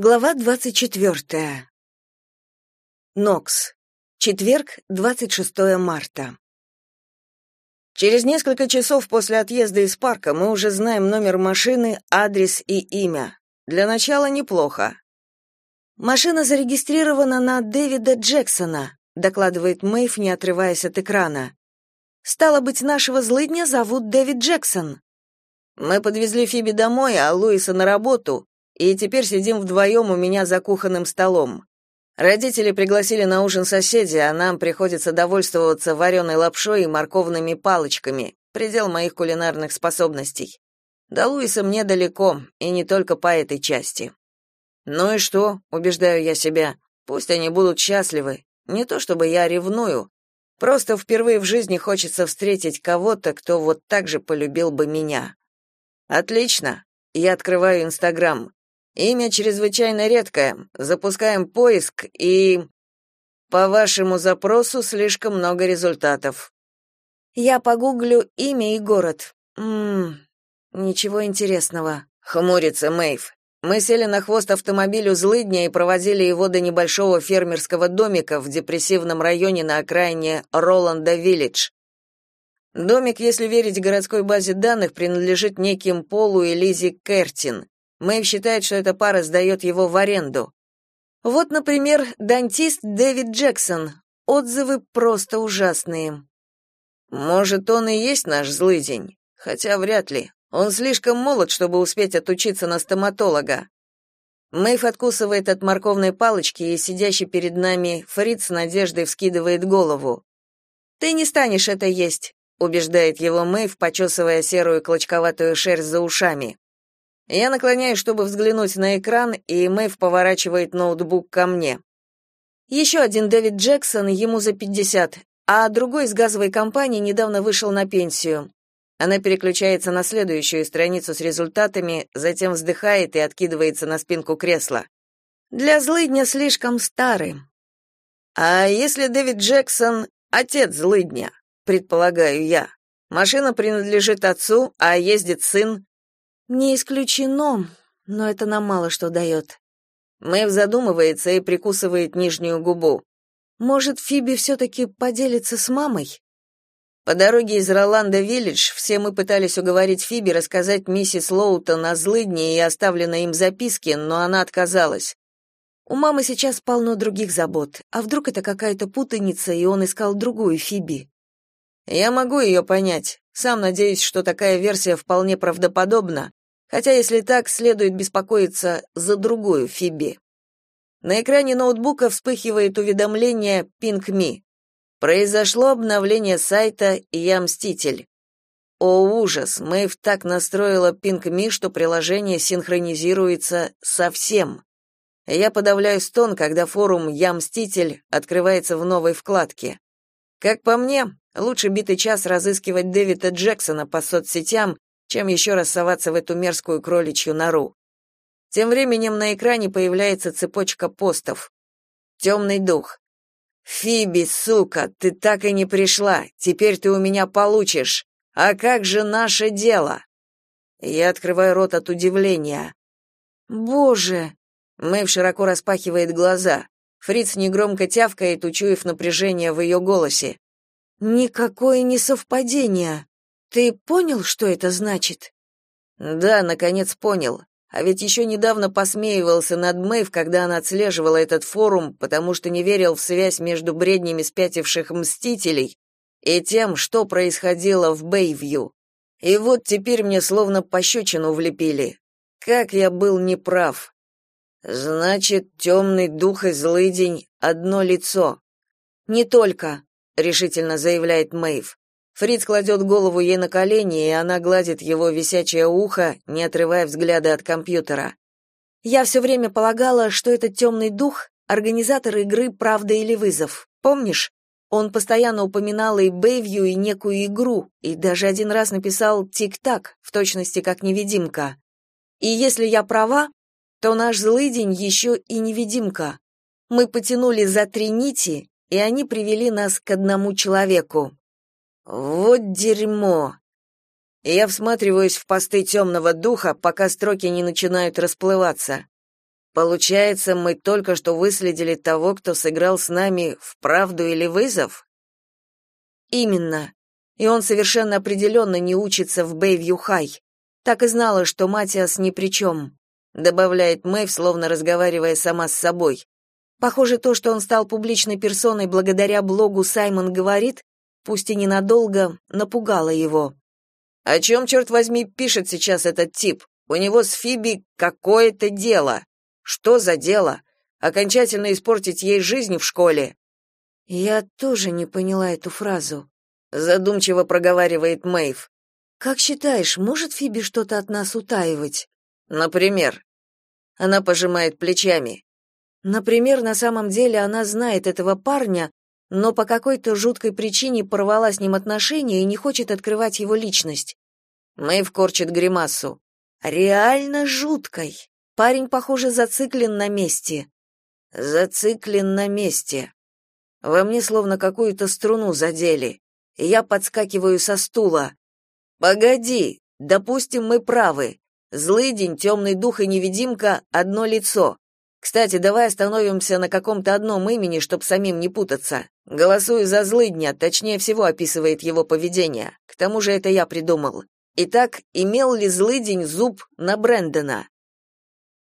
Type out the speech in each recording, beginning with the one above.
Глава 24. Нокс. Четверг, 26 марта. Через несколько часов после отъезда из парка мы уже знаем номер машины, адрес и имя. Для начала неплохо. Машина зарегистрирована на Дэвида Джексона, докладывает Мэйв, не отрываясь от экрана. Стало быть, нашего злыдня зовут Дэвид Джексон. Мы подвезли Фиби домой, а Луиса на работу, и теперь сидим вдвоем у меня за кухонным столом. Родители пригласили на ужин соседей, а нам приходится довольствоваться вареной лапшой и морковными палочками, предел моих кулинарных способностей. До Луиса мне далеко, и не только по этой части. Ну и что, убеждаю я себя, пусть они будут счастливы. Не то чтобы я ревную, просто впервые в жизни хочется встретить кого-то, кто вот так же полюбил бы меня. Отлично. Я открываю Инстаграм. Имя чрезвычайно редкое. Запускаем поиск и по вашему запросу слишком много результатов. Я погуглю имя и город. Мм. Ничего интересного. Хмурится Мэйв. Мы сели на хвост автомобилю злыдня и проводили его до небольшого фермерского домика в депрессивном районе на окраине Роланда-Виллидж. Домик, если верить городской базе данных, принадлежит неким Полу и Лизе Кертин. Мэйв считает, что эта пара сдает его в аренду. Вот, например, дантист Дэвид Джексон. Отзывы просто ужасные. Может, он и есть наш злый день, хотя вряд ли. Он слишком молод, чтобы успеть отучиться на стоматолога. Мэйв откусывает от морковной палочки, и сидящий перед нами Фриц с надеждой вскидывает голову. «Ты не станешь это есть», — убеждает его Мэйв, почесывая серую клочковатую шерсть за ушами. Я наклоняюсь, чтобы взглянуть на экран, и Мэйв поворачивает ноутбук ко мне. Еще один Дэвид Джексон, ему за 50, а другой из газовой компании недавно вышел на пенсию. Она переключается на следующую страницу с результатами, затем вздыхает и откидывается на спинку кресла. Для злыдня слишком старый. А если Дэвид Джексон отец злыдня, предполагаю я. Машина принадлежит отцу, а ездит сын, не исключено, но это нам мало что дает. Мэйв задумывается и прикусывает нижнюю губу. Может, Фиби все-таки поделится с мамой? По дороге из Роланда-Виллидж все мы пытались уговорить Фиби рассказать миссис Лоутон о злыдне и оставленной им записке, но она отказалась. У мамы сейчас полно других забот, а вдруг это какая-то путаница, и он искал другую Фиби? Я могу ее понять. Сам надеюсь, что такая версия вполне правдоподобна, Хотя, если так, следует беспокоиться за другую Фиби. На экране ноутбука вспыхивает уведомление «Пинг Произошло обновление сайта «Я Мститель». О, ужас, Мэйв так настроила Пинг что приложение синхронизируется совсем. Я подавляю стон, когда форум «Я Мститель» открывается в новой вкладке. Как по мне, лучше битый час разыскивать Дэвида Джексона по соцсетям, чем еще раз соваться в эту мерзкую кроличью нору. Тем временем на экране появляется цепочка постов. Темный дух. «Фиби, сука, ты так и не пришла. Теперь ты у меня получишь. А как же наше дело?» Я открываю рот от удивления. «Боже!» Мэйв широко распахивает глаза. Фриц негромко тявкает, учуяв напряжение в ее голосе. «Никакое не совпадение. Ты понял, что это значит? Да, наконец понял. А ведь еще недавно посмеивался над Мэйв, когда она отслеживала этот форум, потому что не верил в связь между бреднями спятивших мстителей и тем, что происходило в Бэйвью. И вот теперь мне словно пощечину влепили. Как я был неправ. Значит, темный дух и злый день — одно лицо. Не только, — решительно заявляет Мэйв. Фриц кладет голову ей на колени, и она гладит его висячее ухо, не отрывая взгляда от компьютера. Я все время полагала, что этот темный дух — организатор игры «Правда или вызов». Помнишь? Он постоянно упоминал и Бэйвью, и некую игру, и даже один раз написал «Тик-так», в точности как невидимка. И если я права, то наш злый день еще и невидимка. Мы потянули за три нити, и они привели нас к одному человеку. Вот дерьмо. Я всматриваюсь в посты темного духа, пока строки не начинают расплываться. Получается, мы только что выследили того, кто сыграл с нами в правду или вызов? Именно. И он совершенно определенно не учится в Бэйвью-Хай. Так и знала, что Матиас ни при чем», — добавляет Мэйв, словно разговаривая сама с собой. Похоже, то, что он стал публичной персоной благодаря блогу «Саймон говорит», пусть и ненадолго, напугало его. «О чем, черт возьми, пишет сейчас этот тип? У него с Фиби какое-то дело. Что за дело? Окончательно испортить ей жизнь в школе?» «Я тоже не поняла эту фразу», — задумчиво проговаривает Мэйв. «Как считаешь, может Фиби что-то от нас утаивать?» «Например?» Она пожимает плечами. Например, на самом деле она знает этого парня, но по какой-то жуткой причине порвала с ним отношения и не хочет открывать его личность. Мэйв корчит гримасу. Реально жуткой. Парень, похоже, зациклен на месте. Зациклен на месте. Во мне словно какую-то струну задели. Я подскакиваю со стула. Погоди, допустим, мы правы. Злый день, темный дух и невидимка — одно лицо. Кстати, давай остановимся на каком-то одном имени, чтоб самим не путаться. Голосую за злыдня, точнее всего описывает его поведение. К тому же это я придумал. Итак, имел ли злыдень зуб на Брэндона?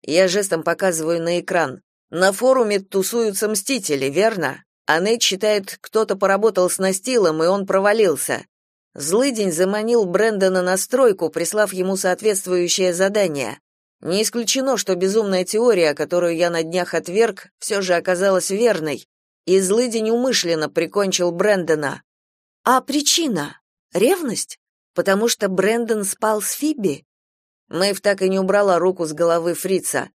Я жестом показываю на экран. На форуме тусуются мстители, верно? А Нейт считает, кто-то поработал с настилом, и он провалился. Злыдень заманил Брэндона на стройку, прислав ему соответствующее задание. Не исключено, что безумная теория, которую я на днях отверг, все же оказалась верной, и злыдень умышленно прикончил Брэндона. А причина? Ревность? Потому что Брэндон спал с Фиби? Мэйв так и не убрала руку с головы фрица.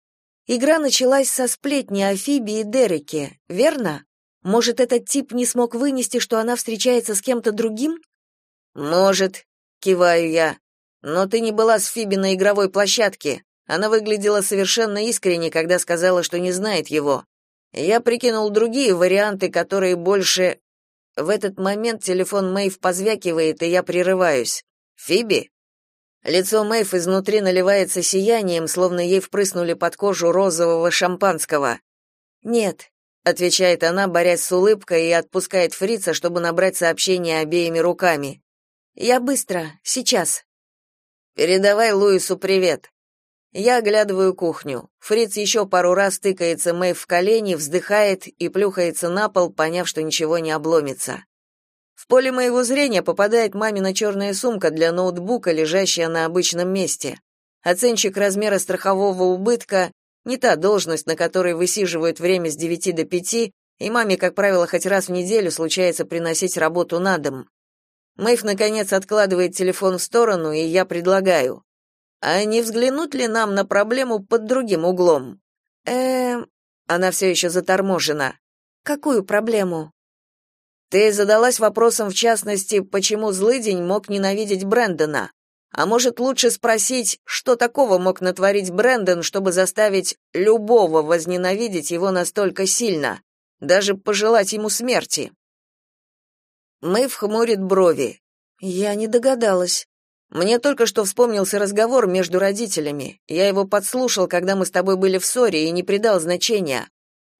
Игра началась со сплетни о Фиби и Дереке, верно? Может, этот тип не смог вынести, что она встречается с кем-то другим? Может, киваю я. Но ты не была с Фиби на игровой площадке. Она выглядела совершенно искренне, когда сказала, что не знает его. Я прикинул другие варианты, которые больше В этот момент телефон Мэйв позвякивает, и я прерываюсь. Фиби? Лицо Мэйв изнутри наливается сиянием, словно ей впрыснули под кожу розового шампанского. «Нет», — отвечает она, борясь с улыбкой, и отпускает фрица, чтобы набрать сообщение обеими руками. «Я быстро, сейчас». «Передавай Луису привет». Я оглядываю кухню. Фриц еще пару раз тыкается Мэйв в колени, вздыхает и плюхается на пол, поняв, что ничего не обломится. В поле моего зрения попадает мамина черная сумка для ноутбука, лежащая на обычном месте. Оценщик размера страхового убытка не та должность, на которой высиживают время с 9 до 5, и маме, как правило, хоть раз в неделю случается приносить работу на дом. Мэйв, наконец, откладывает телефон в сторону, и я предлагаю. А не взглянуть ли нам на проблему под другим углом? Эм... Она все еще заторможена. Какую проблему? Ты задалась вопросом, в частности, почему Злыдень мог ненавидеть Брэндона. А может, лучше спросить, что такого мог натворить Брэндон, чтобы заставить любого возненавидеть его настолько сильно, даже пожелать ему смерти? Мэйв хмурит брови. Я не догадалась. Мне только что вспомнился разговор между родителями. Я его подслушал, когда мы с тобой были в ссоре, и не придал значения.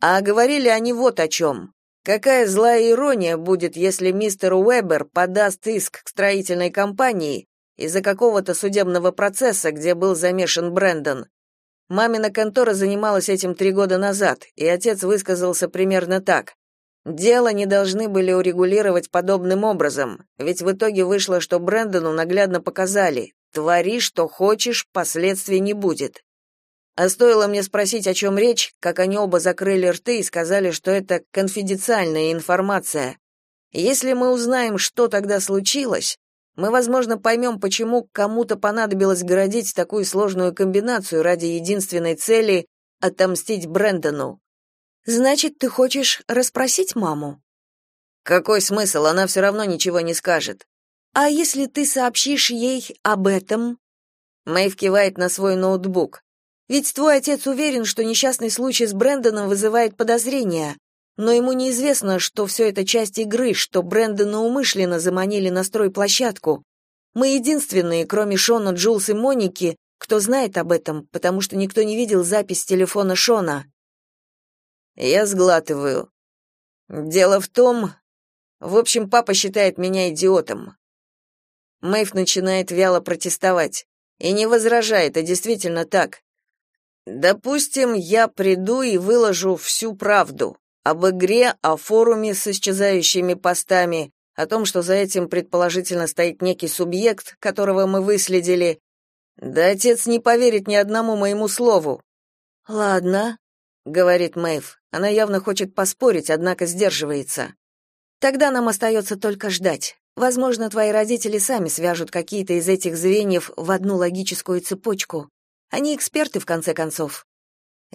А говорили они вот о чем. Какая злая ирония будет, если мистер Уэбер подаст иск к строительной компании из-за какого-то судебного процесса, где был замешан Брэндон. Мамина контора занималась этим три года назад, и отец высказался примерно так. Дело не должны были урегулировать подобным образом, ведь в итоге вышло, что Брэндону наглядно показали «твори, что хочешь, последствий не будет». А стоило мне спросить, о чем речь, как они оба закрыли рты и сказали, что это конфиденциальная информация. Если мы узнаем, что тогда случилось, мы, возможно, поймем, почему кому-то понадобилось городить такую сложную комбинацию ради единственной цели — отомстить Брэндону. Значит, ты хочешь расспросить маму? Какой смысл? Она все равно ничего не скажет. А если ты сообщишь ей об этом? Мэйв кивает на свой ноутбук. Ведь твой отец уверен, что несчастный случай с Брэндоном вызывает подозрения, но ему неизвестно, что все это часть игры, что Брэндона умышленно заманили на стройплощадку. Мы единственные, кроме Шона, Джулс и Моники, кто знает об этом, потому что никто не видел запись телефона Шона. Я сглатываю. Дело в том, в общем, папа считает меня идиотом. Мэйв начинает вяло протестовать. И не возражает, а действительно так. Допустим, я приду и выложу всю правду об игре, о форуме с исчезающими постами, о том, что за этим предположительно стоит некий субъект, которого мы выследили. Да отец не поверит ни одному моему слову. Ладно, говорит Мэйв. Она явно хочет поспорить, однако сдерживается. Тогда нам остается только ждать. Возможно, твои родители сами свяжут какие-то из этих звеньев в одну логическую цепочку. Они эксперты, в конце концов.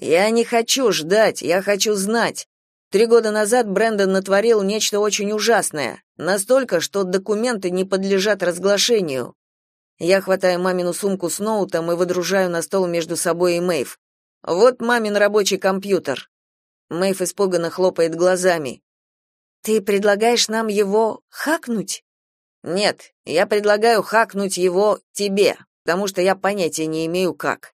Я не хочу ждать, я хочу знать. Три года назад Брэндон натворил нечто очень ужасное, настолько, что документы не подлежат разглашению. Я хватаю мамину сумку с ноутом и выдружаю на стол между собой и Мэйв. Вот мамин рабочий компьютер. Мэйв испуганно хлопает глазами. Ты предлагаешь нам его хакнуть? Нет, я предлагаю хакнуть его тебе, потому что я понятия не имею как.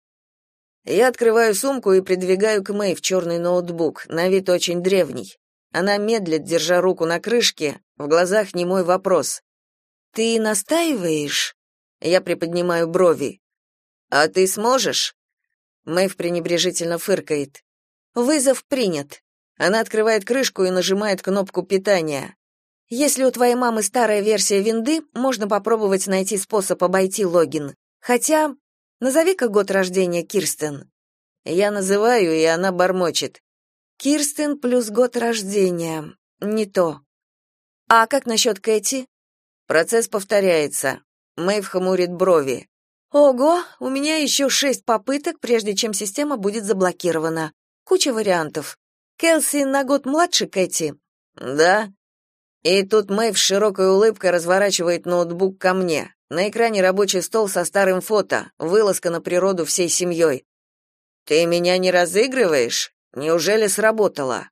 Я открываю сумку и придвигаю к Мэй в черный ноутбук, на вид очень древний. Она медлит, держа руку на крышке, в глазах не мой вопрос. «Ты настаиваешь?» Я приподнимаю брови. «А ты сможешь?» Мэйв пренебрежительно фыркает. «Вызов принят». Она открывает крышку и нажимает кнопку питания. Если у твоей мамы старая версия винды, можно попробовать найти способ обойти логин. Хотя, назови-ка год рождения Кирстен. Я называю, и она бормочет. Кирстен плюс год рождения. Не то. А как насчет Кэти? Процесс повторяется. Мэйв хмурит брови. Ого, у меня еще шесть попыток, прежде чем система будет заблокирована. Куча вариантов. Келси на год младше Кэти? Да. И тут Мэйв с широкой улыбкой разворачивает ноутбук ко мне. На экране рабочий стол со старым фото, вылазка на природу всей семьей. «Ты меня не разыгрываешь? Неужели сработало?»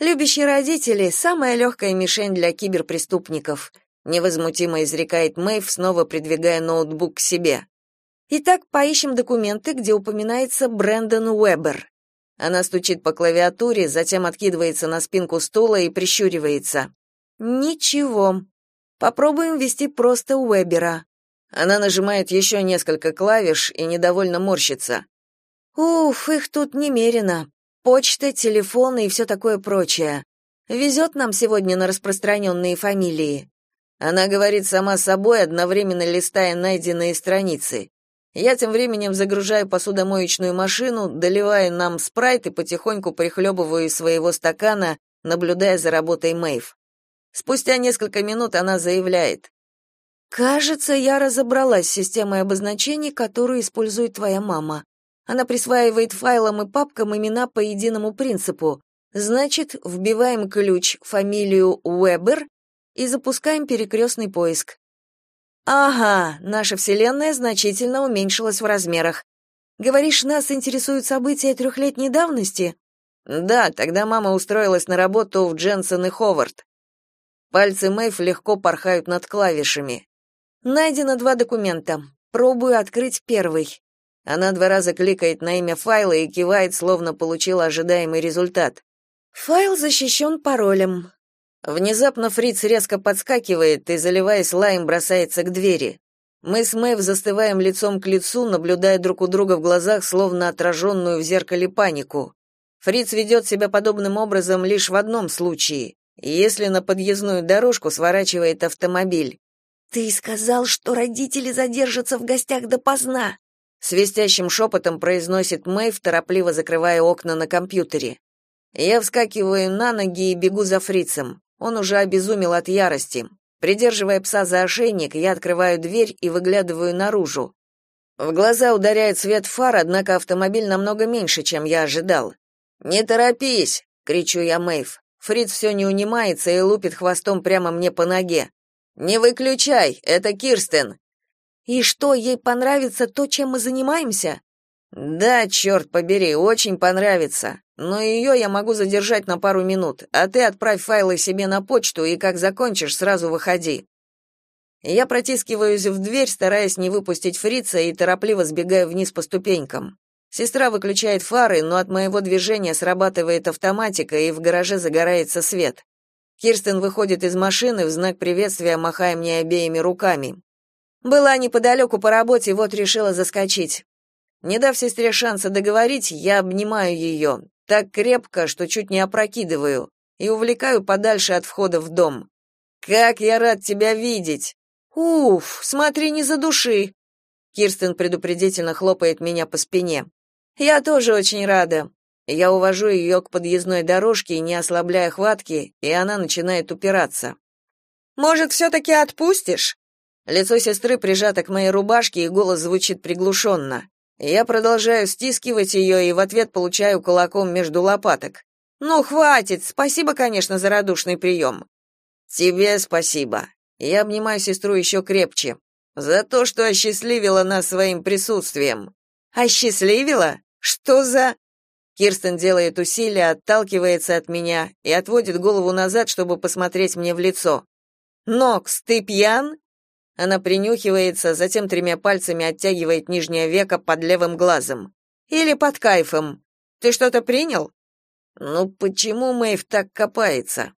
«Любящие родители — самая легкая мишень для киберпреступников», невозмутимо изрекает Мэйв, снова придвигая ноутбук к себе. «Итак, поищем документы, где упоминается Брэндон Уэббер». Она стучит по клавиатуре, затем откидывается на спинку стула и прищуривается. Ничего. Попробуем ввести просто Уэбера. Она нажимает еще несколько клавиш и недовольно морщится. Уф, их тут немерено. Почта, телефоны и все такое прочее. Везет нам сегодня на распространенные фамилии. Она говорит сама собой, одновременно листая найденные страницы. Я тем временем загружаю посудомоечную машину, доливаю нам спрайт и потихоньку прихлебываю из своего стакана, наблюдая за работой Мэйв. Спустя несколько минут она заявляет. «Кажется, я разобралась с системой обозначений, которую использует твоя мама. Она присваивает файлам и папкам имена по единому принципу. Значит, вбиваем ключ, фамилию Уэбер и запускаем перекрестный поиск. Ага, наша вселенная значительно уменьшилась в размерах. Говоришь, нас интересуют события трехлетней давности? Да, тогда мама устроилась на работу в Дженсен и Ховард. Пальцы Мэйв легко порхают над клавишами. Найдено два документа. Пробую открыть первый. Она два раза кликает на имя файла и кивает, словно получила ожидаемый результат. Файл защищен паролем. Внезапно Фриц резко подскакивает и, заливаясь лаем, бросается к двери. Мы с Мэйв застываем лицом к лицу, наблюдая друг у друга в глазах, словно отраженную в зеркале панику. Фриц ведет себя подобным образом лишь в одном случае, если на подъездную дорожку сворачивает автомобиль. Ты сказал, что родители задержатся в гостях допоздна, свистящим шепотом произносит Мэйв, торопливо закрывая окна на компьютере. Я вскакиваю на ноги и бегу за фрицем. Он уже обезумел от ярости. Придерживая пса за ошейник, я открываю дверь и выглядываю наружу. В глаза ударяет свет фар, однако автомобиль намного меньше, чем я ожидал. «Не торопись!» — кричу я Мэйв. Фриц все не унимается и лупит хвостом прямо мне по ноге. «Не выключай, это Кирстен!» «И что, ей понравится то, чем мы занимаемся?» «Да, черт побери, очень понравится. Но ее я могу задержать на пару минут, а ты отправь файлы себе на почту и как закончишь, сразу выходи». Я протискиваюсь в дверь, стараясь не выпустить фрица, и торопливо сбегаю вниз по ступенькам. Сестра выключает фары, но от моего движения срабатывает автоматика, и в гараже загорается свет. Кирстен выходит из машины, в знак приветствия махая мне обеими руками. Была неподалеку по работе, вот решила заскочить. Не дав сестре шанса договорить, я обнимаю ее, так крепко, что чуть не опрокидываю, и увлекаю подальше от входа в дом. «Как я рад тебя видеть!» «Уф, смотри, не задуши!» Кирстен предупредительно хлопает меня по спине. «Я тоже очень рада. Я увожу ее к подъездной дорожке, не ослабляя хватки, и она начинает упираться. «Может, все-таки отпустишь?» Лицо сестры прижато к моей рубашке, и голос звучит приглушенно. Я продолжаю стискивать ее и в ответ получаю кулаком между лопаток. «Ну, хватит! Спасибо, конечно, за радушный прием!» «Тебе спасибо!» Я обнимаю сестру еще крепче. «За то, что осчастливила нас своим присутствием!» «Осчастливила? Что за...» Кирстен делает усилие, отталкивается от меня и отводит голову назад, чтобы посмотреть мне в лицо. «Нокс, ты пьян?» Она принюхивается, затем тремя пальцами оттягивает нижнее веко под левым глазом. «Или под кайфом. Ты что-то принял?» «Ну почему Мэйв так копается?»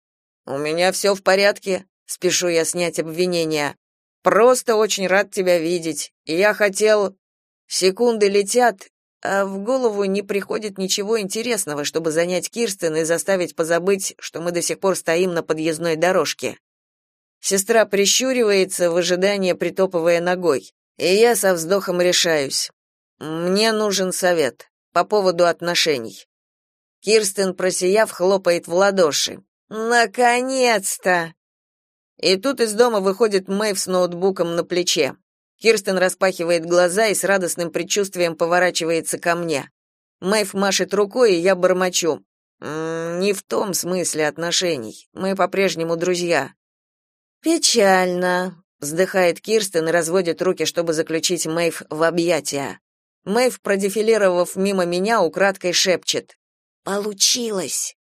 «У меня все в порядке», — спешу я снять обвинения. «Просто очень рад тебя видеть. Я хотел...» Секунды летят, а в голову не приходит ничего интересного, чтобы занять Кирстен и заставить позабыть, что мы до сих пор стоим на подъездной дорожке. Сестра прищуривается в ожидании, притопывая ногой, и я со вздохом решаюсь. Мне нужен совет по поводу отношений. Кирстен, просияв, хлопает в ладоши. «Наконец-то!» И тут из дома выходит Мэйв с ноутбуком на плече. Кирстен распахивает глаза и с радостным предчувствием поворачивается ко мне. Мэйв машет рукой, и я бормочу. «М -м, «Не в том смысле отношений. Мы по-прежнему друзья». «Печально», — вздыхает Кирстен и разводит руки, чтобы заключить Мэйв в объятия. Мэйв, продефилировав мимо меня, украдкой шепчет. «Получилось!»